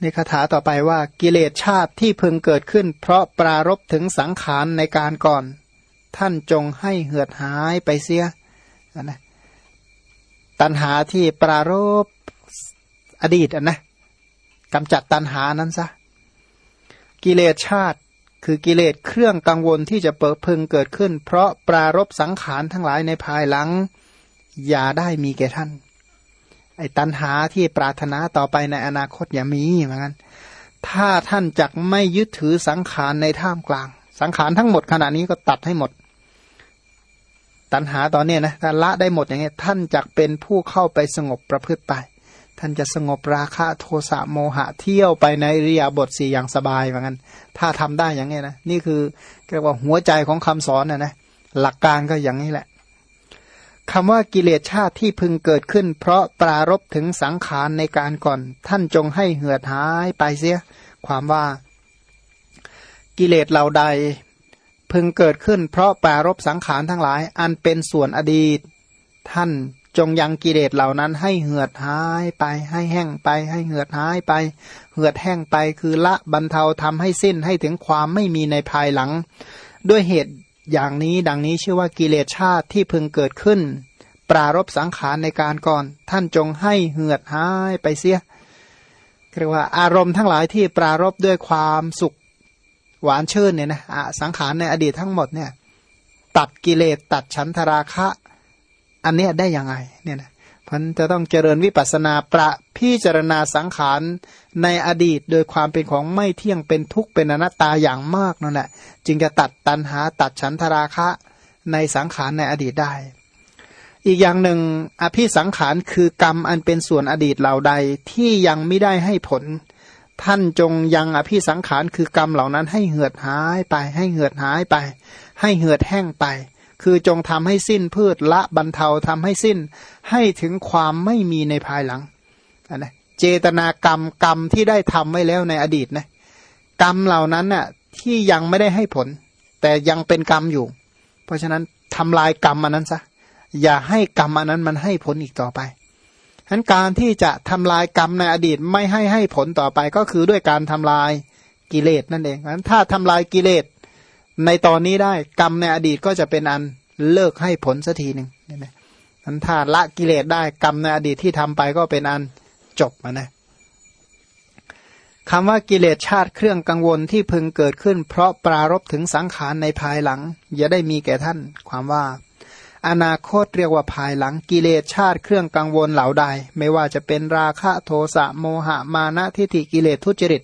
ในคาถาต่อไปว่ากิเลสชาติที่พึงเกิดขึ้น เพราะปรารบถึงสังขารในการก่อน ท่านจงให้เหือดหายไปเสียนะตัณหาที่ปรารบอดีตอะนะกำจัดตัณหานั้นซะกิเลสชาติคือกิเลสเครื่องกังวลที่จะเปิดพึงเกิดขึ้น เพราะปรารบสังขารทั้งหลายในภายหลัง อย่าได้มีแก่ท่าน ไอ้ตัณหาที่ปรารถนาต่อไปในอนาคตอย่ามีเหมือนกันถ้าท่านจักไม่ยึดถือสังขารในท่ามกลาง สังขารทั้งหมดขณะนี้ก็ตัดให้หมด ตัณหาตอนนี้นะถ้าละได้หมดอย่างเงี้ยท่านจักเป็นผู้เข้าไปสงบประพฤติไป ท่านจะสงบราคะโทสะโมหะเที่ยวไปในริยาบทสี่อย่างสบายเหมือนกันถ้าทำได้อย่างนี้นะนี่คือเรียกว่าหัวใจของคำสอนนะนะหลักการก็อย่างนี้แหละ คำว่ากิเลสชาติที่พึงเกิดขึ้น เพราะปรารบถึงสังขารในการก่อน ท่านจงให้เหือดหายไปเสีย ความว่า กิเลสเหล่าใด พึงเกิดขึ้น เพราะปรารบสังขารทั้งหลาย อันเป็นส่วนอดีต ท่านจงยังกิเลสเหล่านั้นให้เหือดหายไป ให้แห้งไป ให้เหือดหายไป เหือดแห้งไปคือละบรรเทาทำให้สิ้นให้ถึงความไม่มีในภายหลัง ด้วยเหตุ อย่างนี้ดังนี้ชื่อว่ากิเลสชาติที่พึงเกิดขึ้น ปรารบสังขารในการก่อน ท่านจงให้เหือดหายไปเสียเรียกว่าอารมณ์ทั้งหลายที่ปรารบด้วยความสุขหวานชื่นเนี่ยนะสังขารในอดีตทั้งหมดเนี่ย ตัดกิเลสตัดฉันทราคะ อันนี้ได้ยังไงเนี่ยนะ พันจะต้องเจริญวิปัสนาประพิจารณาสังขารในอดีตโดยความเป็นของไม่เที่ยงเป็นทุกข์เป็นอนัตตาอย่างมากนั่นแหละจึงจะตัดตันหาตัดฉันทราคะในสังขารในอดีตได้ อีกอย่างหนึ่งอภิสังขารคือกรรมอันเป็นส่วนอดีตเหล่าใดที่ยังไม่ได้ให้ผล ท่านจงยังอภิสังขารคือกรรมเหล่านั้นให้เหือดหายไป ให้เหือดหายไป ให้เหือดแห้งไป คือจงทำให้สิ้นพืชละบรรเทาทำให้สิ้น ให้ถึงความไม่มีในภายหลังนะเจตนากรรมกรรมที่ได้ทำไว้แล้วในอดีตนะกรรมเหล่านั้นน่ะที่ยังไม่ได้ให้ผล แต่ยังเป็นกรรมอยู่ เพราะฉะนั้นทำลายกรรมอันนั้นซะอย่าให้กรรมอันนั้นมันให้ผลอีกต่อไปฉะนั้นการที่จะทำลายกรรมในอดีตไม่ให้ให้ผลต่อไปก็คือด้วยการทำลายกิเลสนั่นเองฉะนั้นถ้าทำลายกิเลส ในตอนนี้ได้กรรมในอดีตก็จะเป็นอันเลิกให้ผลสักทีหนึ่งเนี่ยนะนั้นถ้าละกิเลสได้กรรมในอดีตที่ทำไปก็เป็นอันจบมานะคำว่ากิเลสชาติเครื่องกังวลที่พึงเกิดขึ้น เพราะปรารบถึงสังขารในภายหลัง อย่าได้มีแก่ท่าน ความว่า อนาคตเรียกว่าภายหลังกิเลสชาติเครื่องกังวลเหล่าใด ไม่ว่าจะเป็นราคะโทสะโมหะมานะทิฏฐิกิเลสทุจริต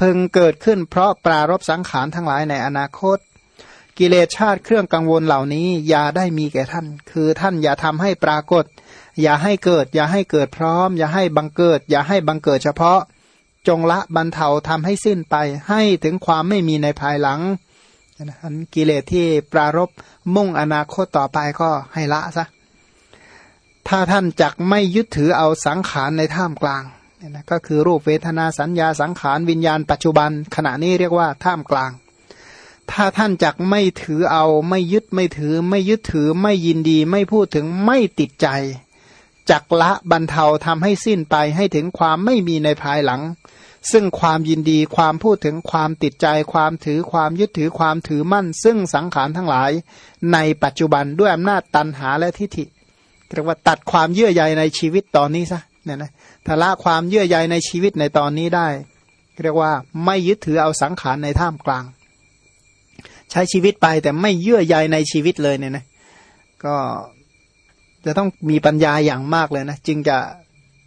พึงเกิดขึ้นเพราะปรารบสังขารทั้งหลายในอนาคต กิเลสชาติเครื่องกังวลเหล่านี้ อย่าได้มีแก่ท่าน คือท่านอย่าทำให้ปรากฏ อย่าให้เกิด อย่าให้เกิดพร้อม อย่าให้บังเกิด อย่าให้บังเกิดเฉพาะ จงละบรรเทาทำให้สิ้นไป ให้ถึงความไม่มีในภายหลังอันกิเลสที่ปรารบมุ่งอนาคตต่อไปก็ให้ละซะถ้าท่านจักไม่ยึดถือเอาสังขารในท่ามกลาง นี่นะก็คือรูปเวทนาสัญญาสังขารวิญญาณปัจจุบัน ขณะนี้เรียกว่าท่ามกลาง ถ้าท่านจักไม่ถือเอาไม่ยึดไม่ถือ ไม่ยึดถือไม่ยินดี ไม่พูดถึงไม่ติดใจจักละบรรเทาทำให้สิ้นไปให้ถึงความไม่มีในภายหลัง ซึ่งความยินดีความพูดถึงความติดใจ ความถือความยึดถือความถือมั่น ซึ่งสังขารทั้งหลาย ในปัจจุบันด้วยอำนาจตันหาและทิฏฐิเรียกว่าตัดความเยื่อใยในชีวิตตอนนี้ซะเนี่ยนะ ถ้าละความเยื่อใยในชีวิตในตอนนี้ได้ เรียกว่าไม่ยึดถือเอาสังขารในท่ามกลาง ใช้ชีวิตไปแต่ไม่เยื่อใยในชีวิตเลยเนี่ยนะก็จะต้องมีปัญญาอย่างมากเลยนะจึงจะ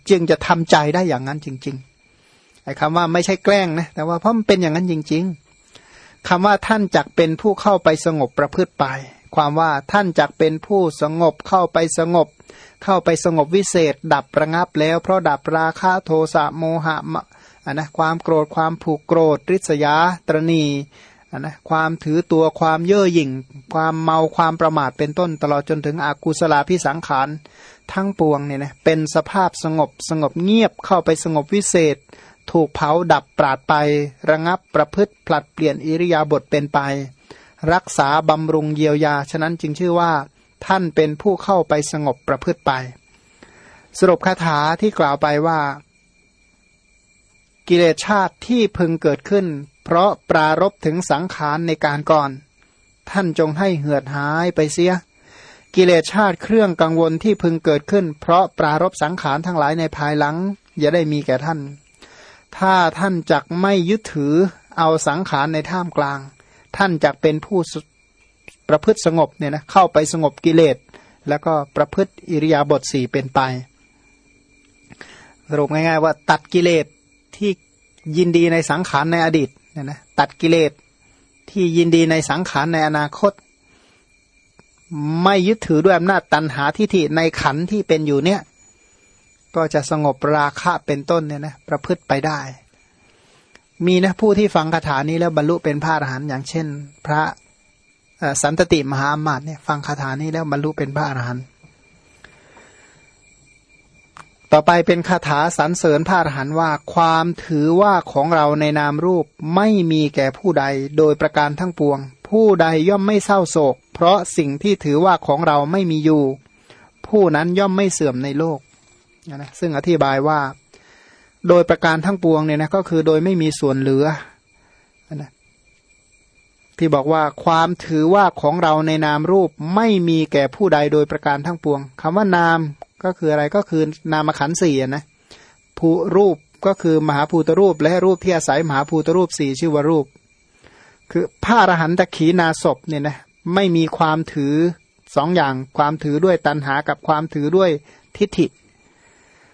จึงจะทำใจได้อย่างนั้นจริงๆไอ้คำว่าไม่ใช่แกล้งนะแต่ว่าเพราะมันเป็นอย่างนั้นจริง ๆคำว่าท่านจักเป็นผู้เข้าไปสงบประพฤติไป ความว่าท่านจักเป็นผู้สงบเข้าไปสงบ เข้าไปสงบวิเศษ ดับประงับแล้ว เพราะดับราคะโทสะโมหะอะนะความโกรธความผูกโกรธริษยาตรณีนะความถือตัวความเย่อหยิ่ง ความเมาความประมาทเป็นต้นตลอดจนถึงอากุศลาพิสังขารทั้งปวงเนี่ยนะเป็นสภาพสงบสงบเงียบเข้าไปสงบวิเศษ ถูกเผาดับปราดไประงับประพฤติผลัดเปลี่ยนอิริยาบถเป็นไป รักษาบำรุงเยียวยา ฉะนั้นจึงชื่อว่า ท่านเป็นผู้เข้าไปสงบประพฤติไป สรุปคาถาที่กล่าวไปว่า กิเลสชาติที่พึงเกิดขึ้น เพราะปรารบถึงสังขารในการก่อน ท่านจงให้เหือดหายไปเสีย กิเลสชาติเครื่องกังวลที่พึงเกิดขึ้น เพราะปรารบสังขารทั้งหลายในภายหลัง อย่าได้มีแก่ท่าน ถ้าท่านจักไม่ยึดถือเอาสังขารในท่ามกลาง ท่านจักเป็นผู้ ประพฤติสงบเนี่ยนะเข้าไปสงบกิเลส แล้วก็ประพฤติอิริยาบถสี่เป็นไปสรุปง่ายๆว่า ตัดกิเลสที่ยินดีในสังขารในอดีตเนี่ยนะตัดกิเลสที่ยินดีในสังขารในอนาคต ไม่ยึดถือด้วยอำนาจตันหาทิฏฐิในขันที่เป็นอยู่เนี่ย ก็จะสงบราคะเป็นต้นเนี่ยนะประพฤติไปได้ มีนะผู้ที่ฟังคาถานี้แล้วบรรลุเป็นพระอรหันต์อย่างเช่น พระ สันตติมหาอมาตย์เนี่ยฟังคาถานี้แล้วบรรลุเป็นพระอรหันต์ต่อไปเป็นคาถาสรรเสริญพระอรหันต์ว่าความถือว่าของเราในนามรูปไม่มีแก่ผู้ใดโดยประการทั้งปวง ผู้ใดย่อมไม่เศร้าโศก เพราะสิ่งที่ถือว่าของเราไม่มีอยู่ ผู้นั้นย่อมไม่เสื่อมในโลกนะซึ่งอธิบายว่า โดยประการทั้งปวงเนี่ยนะก็คือโดยไม่มีส่วนเหลือ ที่บอกว่าความถือว่าของเราในนามรูปไม่มีแก่ผู้ใดโดยประการทั้งปวงคำว่านามก็คืออะไรก็คือนามขันสี่นะภูรูปก็คือมหาภูตรูป และรูปที่อาศัยมหาภูตรูปสี่ชื่อว่ารูป คือพระอรหันตขีนาศพเนี่ยนะไม่มีความถือสองอย่างความถือด้วยตัณหากับความถือด้วยทิฏฐิ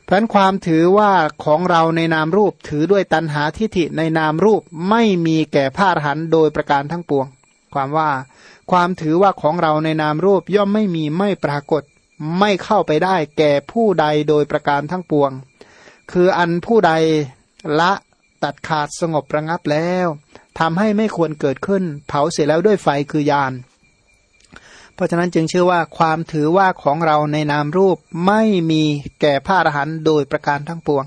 เพราะความถือว่าของเราในนามรูปถือด้วยตัณหาทิฏฐิในนามรูปไม่มีแก่พระอรหันต์โดยประการทั้งปวง ความว่า ความถือว่าของเราในนามรูปย่อมไม่มีไม่ปรากฏ ไม่เข้าไปได้แก่ผู้ใดโดยประการทั้งปวง คืออันผู้ใดละตัดขาดสงบระงับแล้วทำให้ไม่ควรเกิดขึ้น เผาเสร็จแล้วด้วยไฟคือยาน เพราะฉะนั้นจึงเชื่อว่าความถือว่าของเราในนามรูปไม่มีแก่พระอรหันต์โดยประการทั้งปวง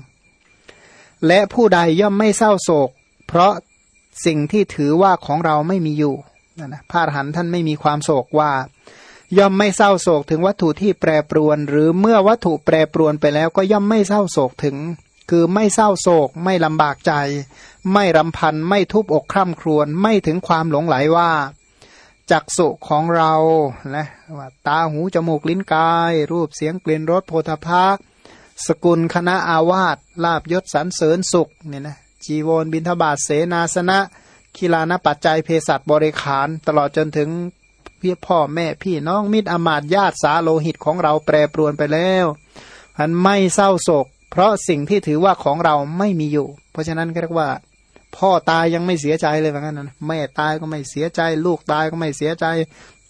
และผู้ใดย่อมไม่เศร้าโศก เพราะสิ่งที่ถือว่าของเราไม่มีอยู่นะพระอรหันต์ท่านไม่มีความโศกว่า ย่อมไม่เศร้าโศกถึงวัตถุที่แปรปรวน หรือเมื่อวัตถุแปรปรวนไปแล้วก็ย่อมไม่เศร้าโศกถึง คือไม่เศร้าโศก ไม่ลำบากใจ ไม่รำพันไม่ทุบอกคร่ำครวญไม่ถึงความหลงไหลว่า จักสุของเรานะว่าตาหูจมูกลิ้นกาย รูปเสียงกลิ่นรสโพธภาสกุลคณะอาวาสลาบยศสรรเสริญสุขเนี่ยนะจีวรบินทบาทเสนาสนะคีลานปัจจัยเภสัชบริขาร ตลอดจนถึงพี่พ่อแม่พี่น้องมิตรอมาตญาติสาโลหิตของเราแปรปรวนไปแล้วอันไม่เศร้าโศก เพราะสิ่งที่ถือว่าของเราไม่มีอยู่ เพราะฉะนั้นก็เรียกว่า พ่อตายยังไม่เสียใจเลยว่างั้นนะแม่ตายก็ไม่เสียใจ ลูกตายก็ไม่เสียใจ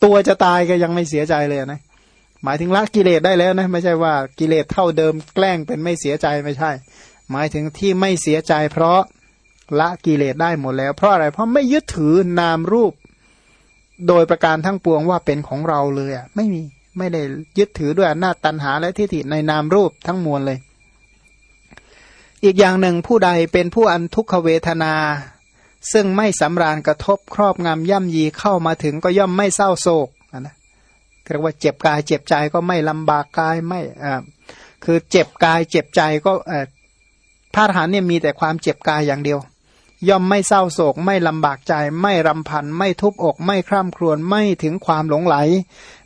ตัวจะตายก็ยังไม่เสียใจเลยนะหมายถึงละกิเลสได้แล้วนะไม่ใช่ว่ากิเลสเท่าเดิมแกล้งเป็นไม่เสียใจไม่ใช่ หมายถึงที่ไม่เสียใจ เพราะละกิเลสได้หมดแล้ว เพราะอะไรเพราะไม่ยึดถือนามรูป โดยประการทั้งปวงว่าเป็นของเราเลยอะไม่มีไม่ได้ยึดถือด้วยอำนาจตันหาและทิฏฐิในนามรูปทั้งมวลเลย อีกอย่างหนึ่งผู้ใดเป็นผู้อันทุกขเวทนา ซึ่งไม่สำราญกระทบครอบงำย่ำยีเข้ามาถึงก็ย่อมไม่เศร้าโศกนะเรียกว่าเจ็บกายเจ็บใจก็ไม่ลำบากกายไม่อ่าคือเจ็บกายเจ็บใจก็เออพระทหารเนี่ยมีแต่ความเจ็บกายอย่างเดียว ย่อมไม่เศร้าโศก ไม่ลำบากใจ ไม่รำพันไม่ทุบอก ไม่คร่ำครวญไม่ถึงความหลงไหล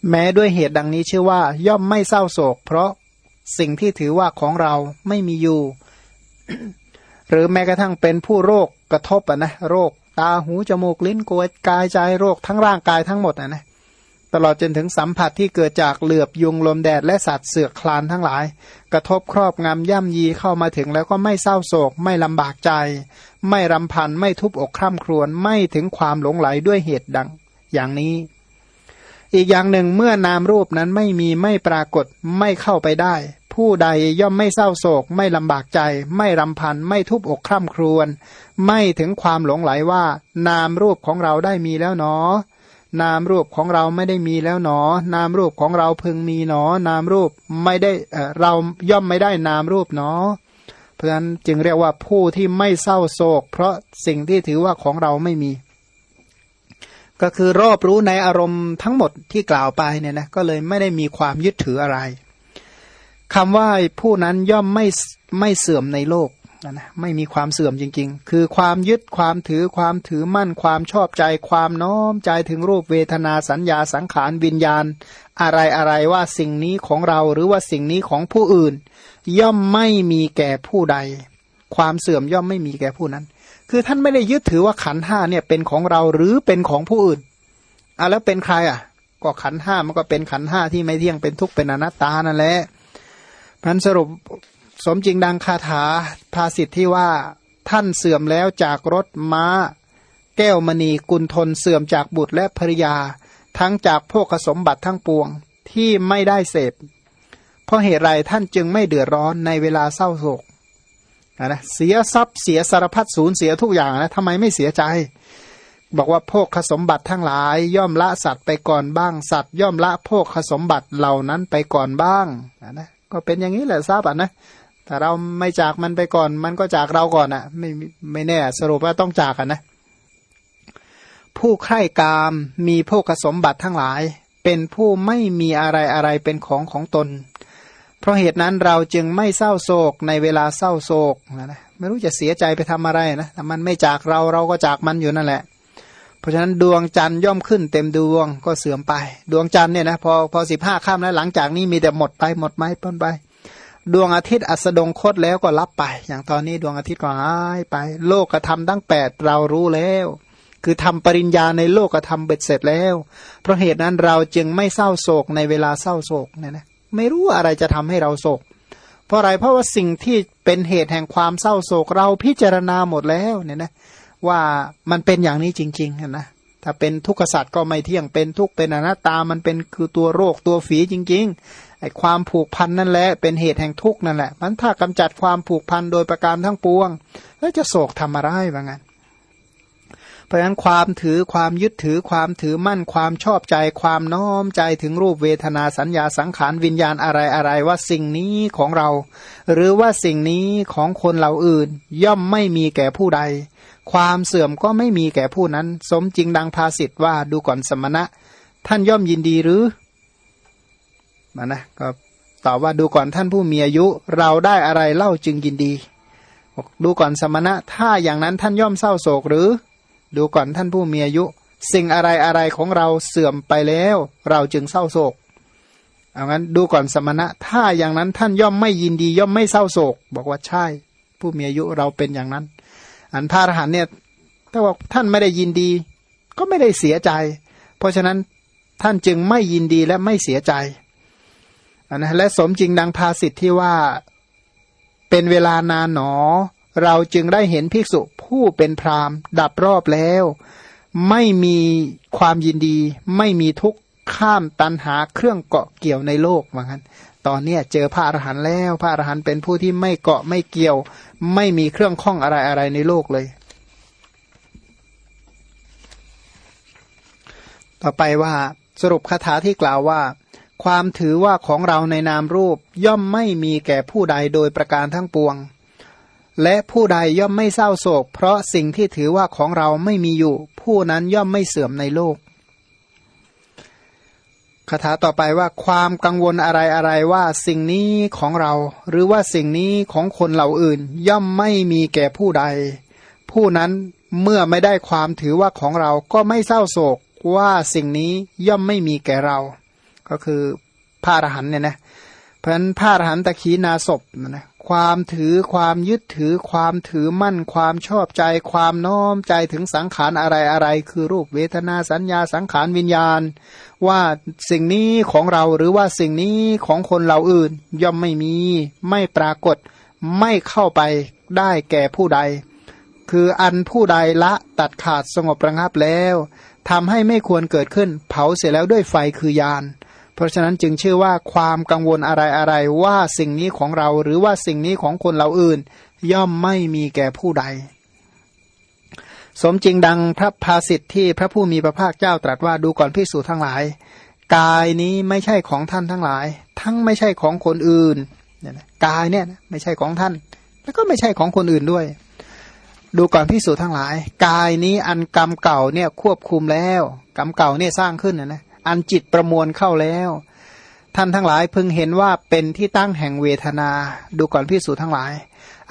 แม้ด้วยเหตุดังนี้ชื่อว่า ย่อมไม่เศร้าโศก เพราะสิ่งที่ถือว่าของเราไม่มีอยู่ หรือแม้กระทั่งเป็นผู้โรคกระทบอะนะโรคตาหูจมูกลิ้นกวยกายใจโรคทั้งร่างกายทั้งหมดอะนะตลอดจนถึงสัมผัสที่เกิดจากเหลือบยุงลมแดดและสัตว์เสือกคลานทั้งหลาย กระทบครอบงำย่ำยีเข้ามาถึงแล้วก็ไม่เศร้าโศก ไม่ลำบากใจ ไม่รำพันไม่ทุบอกคร่ำครวญไม่ถึงความหลงไหลด้วยเหตุดัง อย่างนี้ อีกอย่างหนึ่งเมื่อนามรูปนั้นไม่มีไม่ปรากฏไม่เข้าไปได้ ผู้ใดย่อมไม่เศร้าโศก ไม่ลำบากใจ ไม่รำพัน ไม่ทุบอกคร่ำครวญไม่ถึงความหลงไหลว่า นามรูปของเราได้มีแล้วเนาะนามรูปของเราไม่ได้มีแล้วหนอ นามรูปของเราพึงมีหนอ นามรูปไม่ได้เราย่อมไม่ได้นามรูปหนอ เพราะฉะนั้นจึงเรียกว่าผู้ที่ไม่เศร้าโศก เพราะสิ่งที่ถือว่าของเราไม่มี ก็คือรอบรู้ในอารมณ์ทั้งหมดที่กล่าวไปเนี่ยนะก็เลยไม่ได้มีความยึดถืออะไร คำว่าผู้นั้นย่อมไม่ไม่เสื่อมในโลกนะนะไม่มีความเสื่อมจริง ๆ คือความยึดความถือความถือมั่นความชอบใจความน้อมใจถึงรูปเวทนาสัญญาสังขารวิญญาณ อะไรอะไรว่าสิ่งนี้ของเราหรือว่าสิ่งนี้ของผู้อื่น ย่อมไม่มีแก่ผู้ใด ความเสื่อมย่อมไม่มีแก่ผู้นั้น คือท่านไม่ได้ยึดถือว่าขันห้าเนี่ยเป็นของเราหรือเป็นของผู้อื่นอะแล้วเป็นใครอะ ก็ขันห้ามันก็เป็นขันห้าที่ไม่เที่ยงเป็นทุกข์เป็นอนัตตานั่นแหละ พันสรุปสมจริงดังคาถาภาสิทธิ์ที่ว่าท่านเสื่อมแล้วจากรถม้า แก้วมณีกุลทนเสื่อมจากบุตรและภริยา ทั้งจากพวกสมบัติทั้งปวงที่ไม่ได้เสพ เพราะเหตุไรท่านจึงไม่เดือดร้อนในเวลาเศร้าโศกนะเสียทรัพย์เสียสารพัดสูญเสียทุกอย่างนะทำไมไม่เสียใจ บอกว่าพวกขสมบัติทั้งหลาย ย่อมละสัตว์ไปก่อนบ้างสัตว์ ย่อมละพวกขสมบัติเหล่านั้นไปก่อนบ้างนะ ก็เป็นอย่างนี้แหละทราบอะนะถ้าเราไม่จากมันไปก่อน มันก็จากเราก่อนอะ่ะ ไม่ไม่แน่สรุปว่าต้องจากกันนะ ผู้ใคร่กามมีพวกสมบัติทั้งหลาย เป็นผู้ไม่มีอะไรอะไรเป็นของของตน เพราะเหตุนั้นเราจึงไม่เศร้าโศกในเวลาเศร้าโศกนะนะไม่รู้จะเสียใจไปทำอะไรนะแต่มันไม่จากเราเราก็จากมันอยู่นั่นแหละ เพราะฉะนั้นดวงจันทร์ย่อมขึ้นเต็มดวงก็เสื่อมไป ดวงจันทร์เนี่ยนะพอพอสิบห้าค่ำแล้วหลังจากนี้มีแต่หมดไปหมดไหมพ้นไป ดวงอาทิตย์อัสดงคตแล้วก็รับไป อย่างตอนนี้ดวงอาทิตย์ก็หายไป โลกกระทำตั้งแปดเรารู้แล้ว คือทำปริญญาในโลกกระทำเบ็ดเสร็จแล้ว เพราะเหตุนั้นเราจึงไม่เศร้าโศกในเวลาเศร้าโศกเนี่ยนะไม่รู้อะไรจะทำให้เราโศก เพราะอะไรเพราะว่าสิ่งที่เป็นเหตุแห่งความเศร้าโศกเราพิจารณาหมดแล้วเนี่ยนะ ว่ามันเป็นอย่างนี้จริงๆนะถ้าเป็นทุกขสัตว์ก็ไม่เที่ยงเป็นทุกเป็นอนัตตามันเป็นคือตัวโรคตัวฝีจริงๆไอความผูกพันนั่นแหละเป็นเหตุแห่งทุกข์นั่นแหละ มันถ้ากำจัดความผูกพันโดยประการทั้งปวง แล้วจะโศกทำอะไรบ้างงั้นเพราะฉะนั้นความถือความยึดถือความถือมั่นความชอบใจ ความน้อมใจถึงรูปเวทนาสัญญาสังขารวิญญาณอะไรอะไรว่าสิ่งนี้ของเรา หรือว่าสิ่งนี้ของคนเหล่าอื่น ย่อมไม่มีแก่ผู้ใด ความเสื่อมก็ไม่มีแก่ผู้นั้น สมจริงดังภาษิตว่าดูก่อนสมณะ ท่านย่อมยินดีหรือมานะก็ตอบว่าดูก่อนท่านผู้มีอายุ เราได้อะไรเล่าจึงยินดีดูก่อนสมณะ ถ้าอย่างนั้นท่านย่อมเศร้าโศกหรือ ดูก่อนท่านผู้มีอายุ สิ่งอะไรอะไรของเราเสื่อมไปแล้ว เราจึงเศร้าโศกเอางั้นดูก่อนสมณะ ถ้าอย่างนั้นท่านย่อมไม่ยินดี ย่อมไม่เศร้าโศก บอกว่าใช่ ผู้มีอายุเราเป็นอย่างนั้น อันพระอรหันเนี่ยถ้าบอกท่านไม่ได้ยินดี ก็ไม่ได้เสียใจ เพราะฉะนั้นท่านจึงไม่ยินดีและไม่เสียใจนะและสมจริงดังภาสิทธิ์ที่ว่าเป็นเวลานานหนอ เราจึงได้เห็นภิกษุผู้เป็นพรามดับรอบแล้ว ไม่มีความยินดี ไม่มีทุกข์ข้ามตันหาเครื่องเกาะเกี่ยวในโลกว่างั้น ตอนเนี้เจอพระอรหันต์แล้ว พระอรหันต์เป็นผู้ที่ไม่เกาะไม่เกี่ยว ไม่มีเครื่องข้องอะไรอะไรในโลกเลย ต่อไปว่าสรุปคาถาที่กล่าวว่า ความถือว่าของเราในนามรูปย่อมไม่มีแก่ผู้ใดโดยประการทั้งปวง และผู้ใดย่อมไม่เศร้าโศก เพราะสิ่งที่ถือว่าของเราไม่มีอยู่ ผู้นั้นย่อมไม่เสื่อมในโลก คาถาต่อไปว่าความกังวลอะไรอะไรว่าสิ่งนี้ของเรา หรือว่าสิ่งนี้ของคนเหล่าอื่น ย่อมไม่มีแก่ผู้ใด ผู้นั้นเมื่อไม่ได้ความถือว่าของเราก็ไม่เศร้าโศกว่าสิ่งนี้ย่อมไม่มีแก่เรา ก็คือพระอรหันเนี่ยนะเพราะฉะนั้นพระอรหันตะขีนาศพนะ ความถือความยึดถือความถือมั่นความชอบใจ ความน้อมใจถึงสังขารอะไรอะไร คือรูปเวทนาสัญญาสังขารวิญญาณ ว่าสิ่งนี้ของเราหรือว่าสิ่งนี้ของคนเราอื่น ย่อมไม่มีไม่ปรากฏ ไม่เข้าไปได้แก่ผู้ใด คืออันผู้ใดละตัดขาดสงบระงับแล้วทำให้ไม่ควรเกิดขึ้น เผาเสร็จแล้วด้วยไฟคือยาน เพราะฉะนั้นจึงชื่อว่าความกังวลอะไรอะไรว่าสิ่งนี้ของเราหรือว่าสิ่งนี้ของคนเราอื่น ย่อมไม่มีแก่ผู้ใด สมจริงดังพระภาสิทธิ์ที่พระผู้มีพระภาคเจ้าตรัสว่าดูก่อนพิสูจทั้งหลาย กายนี้ไม่ใช่ของท่านทั้งหลาย ทั้งไม่ใช่ของคนอื่นกายเนี่ยไม่ใช่ของท่าน แล้วก็ไม่ใช่ของคนอื่นด้วย ดูก่อนพิสูจทั้งหลาย กายนี้อันกรรมเก่าเนี่ยควบคุมแล้ว กรรมเก่าเนี่ยสร้างขึ้นนะนะ อันจิตประมวลเข้าแล้ว ท่านทั้งหลายพึงเห็นว่าเป็นที่ตั้งแห่งเวทนา ดูก่อนพิสูจทั้งหลาย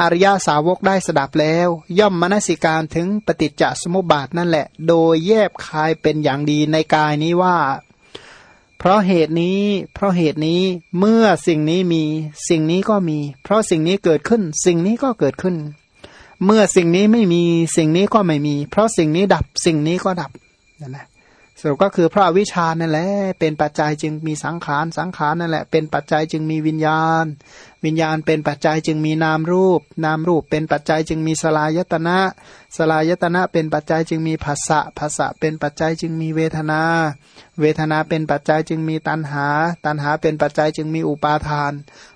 อริยาสาวกได้สดับแล้ว ย่อมมนสิการถึงปฏิจจสมุปบาทนั่นแหละ โดยแยบคายเป็นอย่างดีในกายนี้ว่า เพราะเหตุนี้ เพราะเหตุนี้เมื่อสิ่งนี้มีสิ่งนี้ก็มี เพราะสิ่งนี้เกิดขึ้น สิ่งนี้ก็เกิดขึ้น เมื่อสิ่งนี้ไม่มีสิ่งนี้ก็ไม่มี เพราะสิ่งนี้ดับสิ่งนี้ก็ดับนั่นแหละ สรุปก็คือพระวิชานั่นแหละเป็นปัจจัยจึงมีสังขารสังขารนั่นแหละเป็นปัจจัยจึงมีวิญญาณ วิญญาณเป็นปัจจัยจึงมีนามรูป นามรูปเป็นปัจจัยจึงมีสลายตนะสลายตนะเป็นปัจจัยจึงมีภาษะภาษะเป็นปัจจัยจึงมีเวทนา เวทนาเป็นปัจจัยจึงมีตัณหา ตัณหาเป็นปัจจัยจึงมีอุปาทาน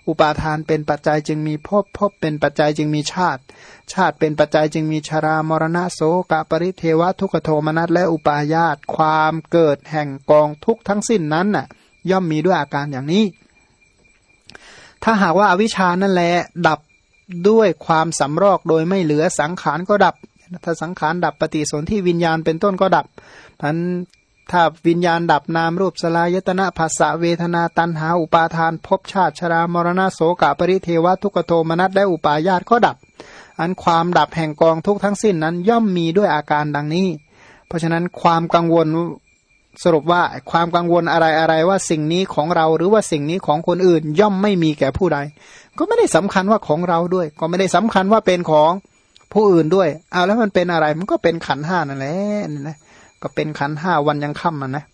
อุปาทานเป็นปัจจัยจึงมีภพภพเป็นปัจจัยจึงมีชาติ ชาติเป็นปัจจัยจึงมีชรามรณะโสกะปริเทวะทุกโทมนัสและอุปาญาตความเกิดแห่งกองทุกทั้งสิ้นนั้นน่ะย่อมมีด้วยอาการอย่างนี้ ถ้าหากว่าอาวิชานั่นแหละดับด้วยความสำรอกโดยไม่เหลือสังขารก็ดับ ถ้าสังขารดับปฏิสนธิวิญญาณเป็นต้นก็ดับพันถ้าวิญญาณดับนามรูปสลายตนะภาษาเวทนาตันหาอุปาทานภพชาติชรามรณะโสกะปริเทวทุกโทมนัสและอุปาญาตก็ดับ อันความดับแห่งกองทุกทั้งสิ้นนั้นย่อมมีด้วยอาการดังนี้ เพราะฉะนั้นความกังวล สรุปว่าความกังวลอะไรอะไรว่าสิ่งนี้ของเราหรือว่าสิ่งนี้ของคนอื่นย่อมไม่มีแก่ผู้ใด ก็ไม่ได้สำคัญว่าของเราด้วย ก็ไม่ได้สำคัญว่าเป็นของผู้อื่นด้วย เอาแล้วมันเป็นอะไรมันก็เป็นขันห้านั่นแหละนี่นะก็เป็นขันห้าวันยังค่ำมันนะ